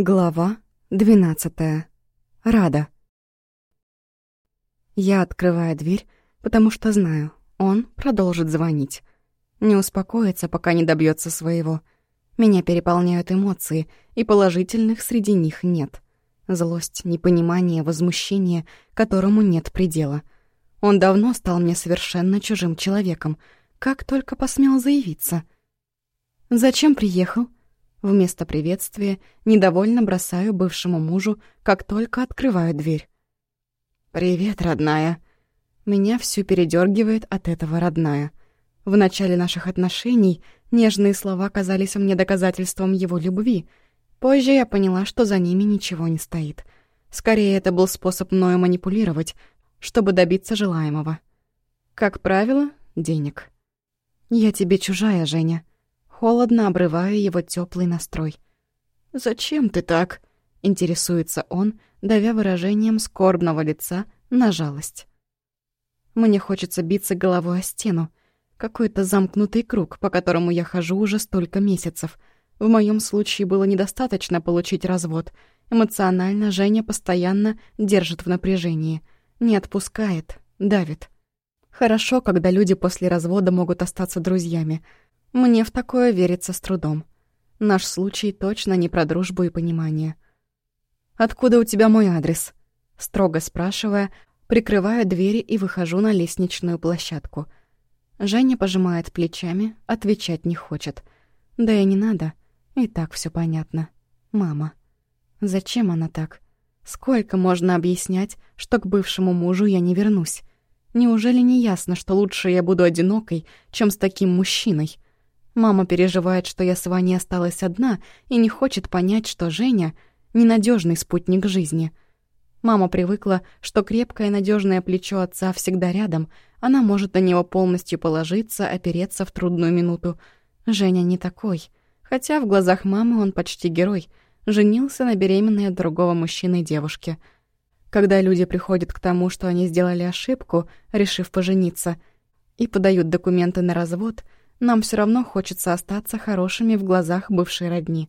Глава двенадцатая. Рада. Я открываю дверь, потому что знаю, он продолжит звонить. Не успокоится, пока не добьется своего. Меня переполняют эмоции, и положительных среди них нет. Злость, непонимание, возмущение, которому нет предела. Он давно стал мне совершенно чужим человеком, как только посмел заявиться. «Зачем приехал?» Вместо приветствия недовольно бросаю бывшему мужу, как только открываю дверь. «Привет, родная». Меня всю передергивает от этого родная. В начале наших отношений нежные слова казались мне доказательством его любви. Позже я поняла, что за ними ничего не стоит. Скорее, это был способ мною манипулировать, чтобы добиться желаемого. Как правило, денег. «Я тебе чужая, Женя», Холодно обрываю его теплый настрой. «Зачем ты так?» — интересуется он, давя выражением скорбного лица на жалость. Мне хочется биться головой о стену. Какой-то замкнутый круг, по которому я хожу уже столько месяцев. В моем случае было недостаточно получить развод. Эмоционально Женя постоянно держит в напряжении. Не отпускает, давит. Хорошо, когда люди после развода могут остаться друзьями — мне в такое верится с трудом. Наш случай точно не про дружбу и понимание. «Откуда у тебя мой адрес?» Строго спрашивая, прикрываю двери и выхожу на лестничную площадку. Женя пожимает плечами, отвечать не хочет. Да и не надо, и так все понятно. Мама. Зачем она так? Сколько можно объяснять, что к бывшему мужу я не вернусь? Неужели не ясно, что лучше я буду одинокой, чем с таким мужчиной? Мама переживает, что я с Ваней осталась одна и не хочет понять, что Женя — ненадежный спутник жизни. Мама привыкла, что крепкое надежное плечо отца всегда рядом, она может на него полностью положиться, опереться в трудную минуту. Женя не такой. Хотя в глазах мамы он почти герой. Женился на беременной от другого мужчины девушке. Когда люди приходят к тому, что они сделали ошибку, решив пожениться, и подают документы на развод — нам все равно хочется остаться хорошими в глазах бывшей родни.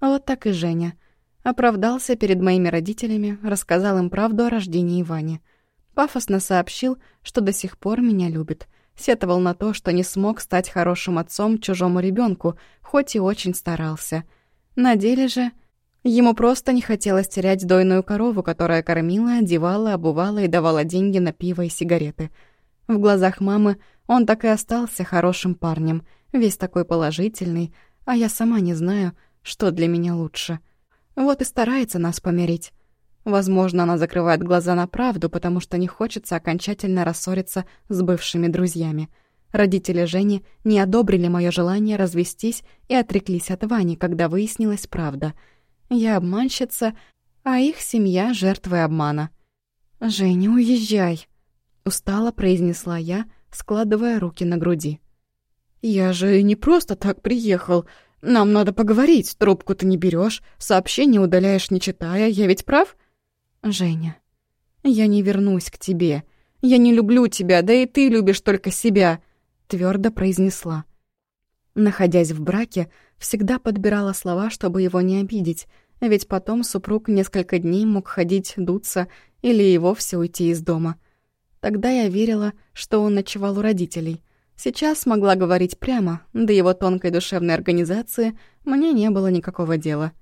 Вот так и Женя. Оправдался перед моими родителями, рассказал им правду о рождении Вани. Пафосно сообщил, что до сих пор меня любит. Сетовал на то, что не смог стать хорошим отцом чужому ребенку, хоть и очень старался. На деле же... Ему просто не хотелось терять дойную корову, которая кормила, одевала, обувала и давала деньги на пиво и сигареты. В глазах мамы он так и остался хорошим парнем, весь такой положительный, а я сама не знаю, что для меня лучше. Вот и старается нас помирить. Возможно, она закрывает глаза на правду, потому что не хочется окончательно рассориться с бывшими друзьями. Родители Жени не одобрили мое желание развестись и отреклись от Вани, когда выяснилась правда. Я обманщица, а их семья — жертвы обмана. «Женя, уезжай!» — устало произнесла я, складывая руки на груди. «Я же не просто так приехал. Нам надо поговорить. Трубку ты не берешь, сообщение удаляешь, не читая. Я ведь прав?» «Женя, я не вернусь к тебе. Я не люблю тебя, да и ты любишь только себя», — твердо произнесла. Находясь в браке, всегда подбирала слова, чтобы его не обидеть, ведь потом супруг несколько дней мог ходить, дуться или и вовсе уйти из дома — Тогда я верила, что он ночевал у родителей. Сейчас могла говорить прямо, до его тонкой душевной организации мне не было никакого дела.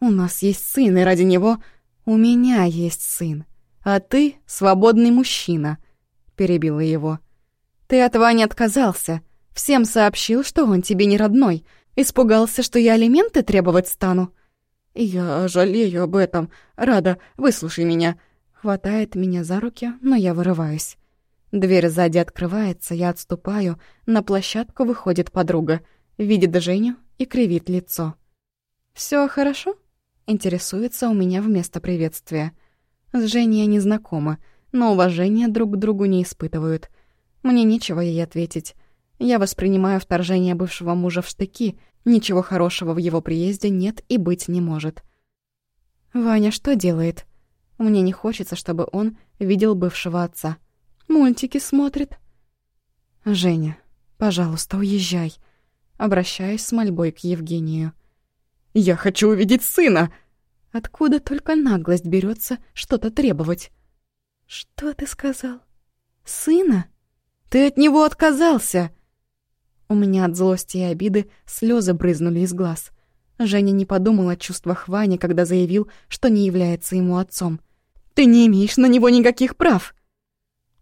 «У нас есть сын, и ради него у меня есть сын. А ты — свободный мужчина», — перебила его. «Ты от Вани отказался. Всем сообщил, что он тебе не родной. Испугался, что я алименты требовать стану». «Я жалею об этом. Рада, выслушай меня. Хватает меня за руки, но я вырываюсь. Дверь сзади открывается, я отступаю, на площадку выходит подруга, видит Женю и кривит лицо. Все хорошо?» — интересуется у меня вместо приветствия. С Женей они знакомы, но уважения друг к другу не испытывают. Мне нечего ей ответить. Я воспринимаю вторжение бывшего мужа в штыки, ничего хорошего в его приезде нет и быть не может. «Ваня что делает?» Мне не хочется, чтобы он видел бывшего отца. Мультики смотрит. «Женя, пожалуйста, уезжай». Обращаюсь с мольбой к Евгению. Я хочу увидеть сына!» Откуда только наглость берется что-то требовать? «Что ты сказал? Сына? Ты от него отказался!» У меня от злости и обиды слезы брызнули из глаз. Женя не подумал о чувствах Вани, когда заявил, что не является ему отцом. «Ты не имеешь на него никаких прав!»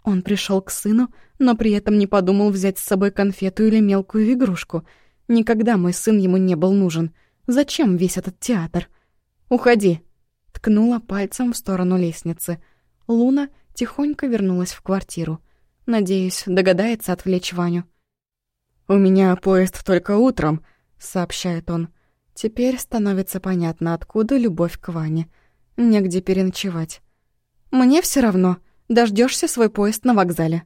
Он пришел к сыну, но при этом не подумал взять с собой конфету или мелкую игрушку. Никогда мой сын ему не был нужен. Зачем весь этот театр? «Уходи!» Ткнула пальцем в сторону лестницы. Луна тихонько вернулась в квартиру. Надеюсь, догадается отвлечь Ваню. «У меня поезд только утром», — сообщает он. Теперь становится понятно, откуда любовь к Ване. Негде переночевать. «Мне все равно. Дождешься свой поезд на вокзале».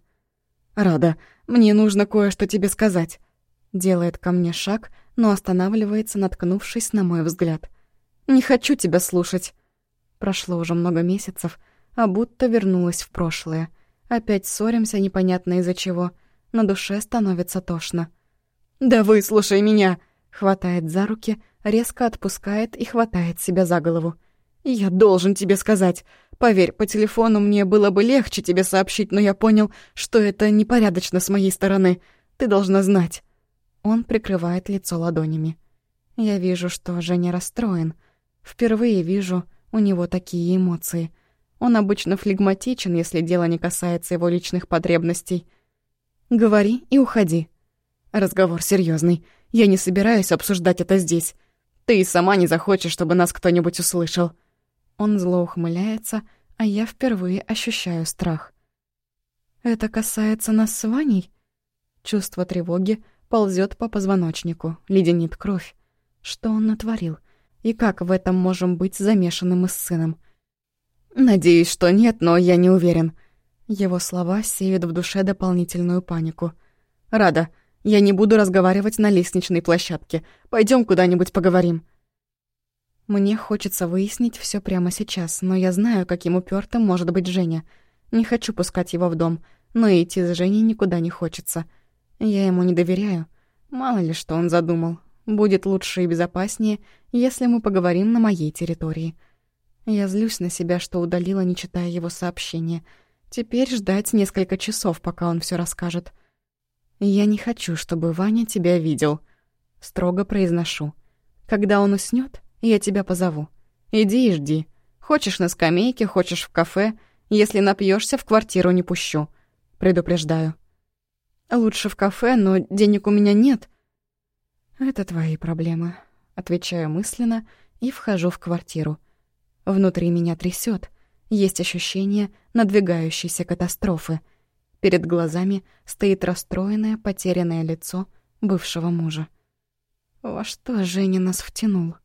«Рада, мне нужно кое-что тебе сказать». Делает ко мне шаг, но останавливается, наткнувшись на мой взгляд. «Не хочу тебя слушать». Прошло уже много месяцев, а будто вернулась в прошлое. Опять ссоримся непонятно из-за чего — на душе становится тошно. «Да выслушай меня!» Хватает за руки, резко отпускает и хватает себя за голову. «Я должен тебе сказать. Поверь, по телефону мне было бы легче тебе сообщить, но я понял, что это непорядочно с моей стороны. Ты должна знать». Он прикрывает лицо ладонями. Я вижу, что Женя расстроен. Впервые вижу у него такие эмоции. Он обычно флегматичен, если дело не касается его личных потребностей. Говори и уходи. Разговор серьезный. Я не собираюсь обсуждать это здесь. Ты и сама не захочешь, чтобы нас кто-нибудь услышал. Он зло ухмыляется, а я впервые ощущаю страх. Это касается нас с Ваней? Чувство тревоги ползет по позвоночнику, леденит кровь. Что он натворил? И как в этом можем быть замешанным мы с сыном? Надеюсь, что нет, но я не уверен. Его слова сеют в душе дополнительную панику. «Рада, я не буду разговаривать на лестничной площадке. Пойдем куда-нибудь поговорим». Мне хочется выяснить все прямо сейчас, но я знаю, каким упертым может быть Женя. Не хочу пускать его в дом, но идти с Женей никуда не хочется. Я ему не доверяю. Мало ли, что он задумал. Будет лучше и безопаснее, если мы поговорим на моей территории. Я злюсь на себя, что удалила, не читая его сообщения — Теперь ждать несколько часов, пока он все расскажет. «Я не хочу, чтобы Ваня тебя видел», — строго произношу. «Когда он уснет, я тебя позову. Иди и жди. Хочешь на скамейке, хочешь в кафе. Если напьешься, в квартиру не пущу. Предупреждаю». «Лучше в кафе, но денег у меня нет». «Это твои проблемы», — отвечаю мысленно и вхожу в квартиру. Внутри меня трясет. Есть ощущение надвигающейся катастрофы. Перед глазами стоит расстроенное, потерянное лицо бывшего мужа. Во что Женя нас втянул?